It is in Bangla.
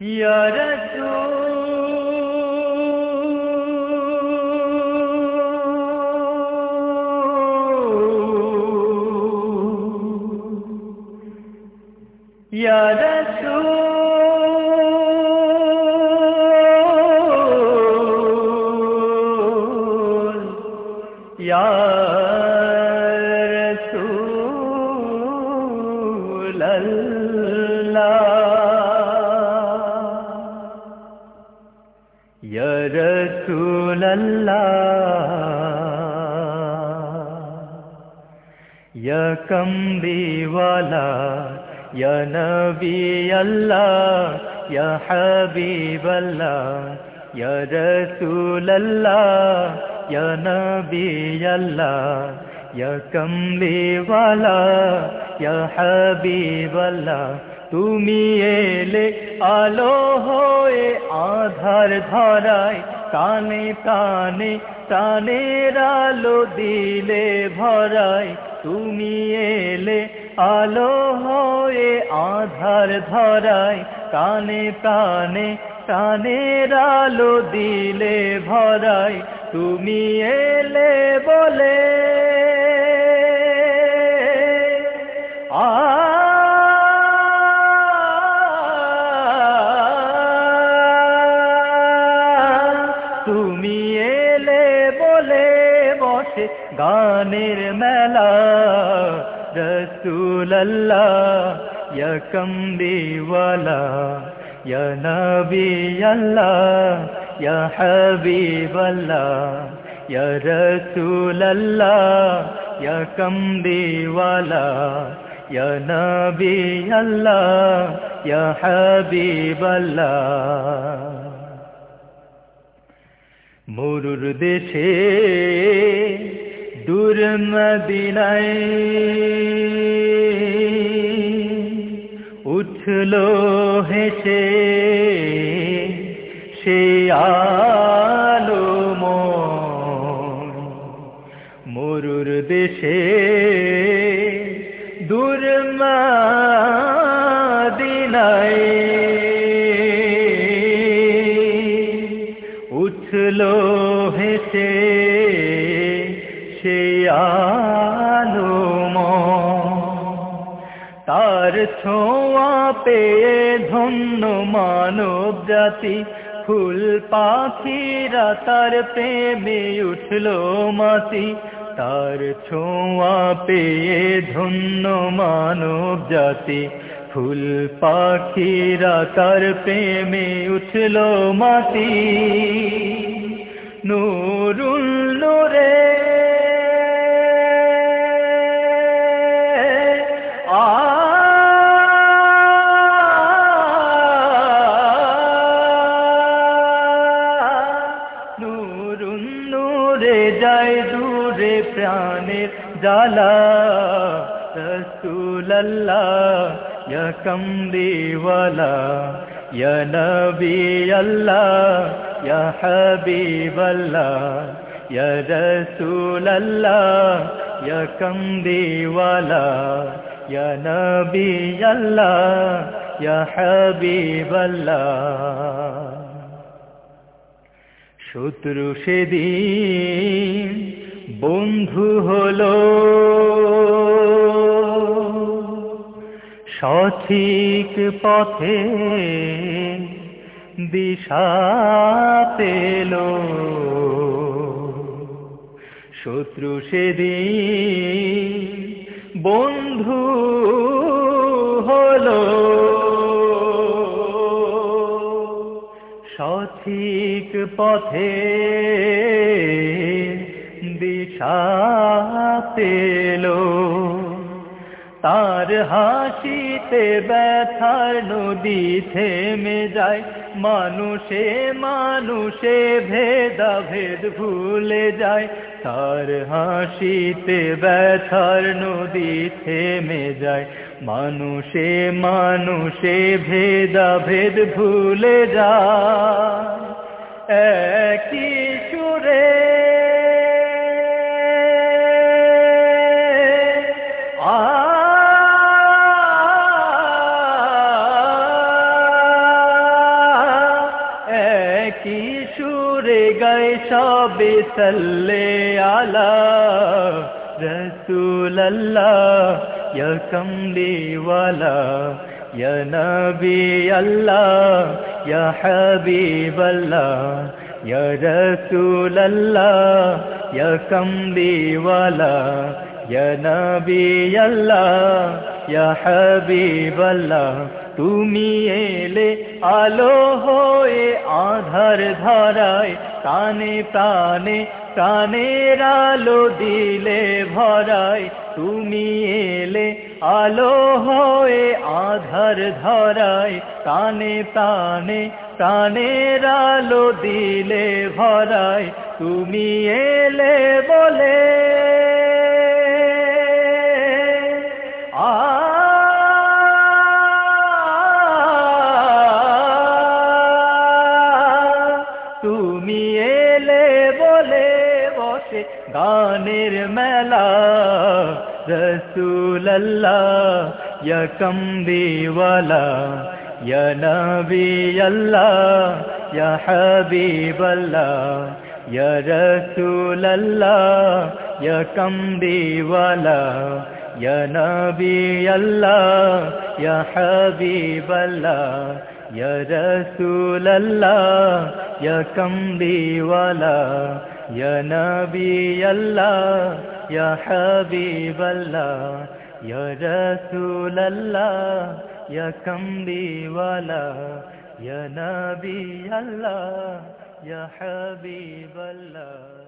يا رسول يا رسول اللہ یا کمبی والا یا نبی اللہ یا حبیب اللہ یا رسول اللہ یا نبی اللہ یا کمبی والا یا حبیب اللہ তুমি এলে আলো হয়ে আধার ধরায়, কানে কানে প্রাণের আলো দিলে ভরায়। তুমি এলে আলো হয়ে আধার ধরায়, কানে কানে প্রাণের আলো দিলে ভরায়। তুমি এলে বলে বসে গানের মেলা। রসুল আল্লাহ ইয়া কমবিওয়ালা নবী আল্লাহ হাবিব আল্লাহ রসুল আল্লাহ ইয়া কমবিওয়ালা নবী আল্লাহ ইয়া হাবিব মরুর দেশে দূর মদিনায় উঠল হেসে সে আলো মরুর দেশে। দূর মদিনায় উঠল হেসে সে আলোম তার ছোঁয়া পেয়ে ধন্য মানব জাতি। ফুল পাখিরা তার প্রেমে উঠল মাতি তার ছোঁয়া পেয়ে ধন্য মানব জাতি। ফুল পাখিরা তার প্রেমে উঠল মাতি নুরুল নুরে দূরে প্রাণের জ্বালা রসুল আল্লাহ ইয়া কমলিওয়ালা ইয়া নবী আল্লাহ ইয়া হাবিব আল্লাহ ইয়া রসুল আল্লাহ ইয়া কমলিওয়ালা ইয়া নবী আল্লাহ ইয়া হাবিব আল্লাহ শত্রু সেদিন বন্ধু হল। সঠিক পথে দিশা পেল। শত্রু সেদিন বন্ধু হল। সঠিক পথে পেল তার হাসিতে ব্যথার নদী থেমে যায়। মানুষে মানুষে ভেদা ভেদ ভুলে যায়। তার হাসিতে ব্যথার নদী থেমে যায়। মানুষে মানুষে ভেদা ভেদ ভুলে যায়। একই সুরে সুরে গায়ে সবে সাল্লে আলা রসুল আল্লাহ ইয়া কমলি ওয়ালা ইয়া নবী আল্লাহ ইয়া হাবিব আল্লাহ ইয়া রসুল আল্লাহ ইয়া কমলি ওয়ালা ইয়া নবী আল্লাহ ইয়া হাবিব আল্লাহ তুমি এলে আলো হয়ে আধার ধরায় কানে প্রাণে প্রাণের আলো দিলে ভরায়, তুমি এলে আলো হয়ে আধার ধরায় কানে প্রাণে প্রাণের আলো দিলে ভরায়, তুমি এলে বলে বসে গানের মেলা। রসুল আল্লাহ ইয়া কমদিওয়ালা নবী আল্লাহ হাবিব আল্লাহ রসুল আল্লাহ ইয়া কমদিওয়ালা নবী আল্লাহ ইয়া হাবিব আল্লাহ ইয়া রসুল আল্লাহ ইয়া কমদিওয়ালা ইয়া নবী আল্লাহ ইয়া হাবিব আল্লাহ ইয়া রসুল আল্লাহ ইয়া কমদিওয়ালা ইয়া নবী আল্লাহ ইয়া হাবিব আল্লাহ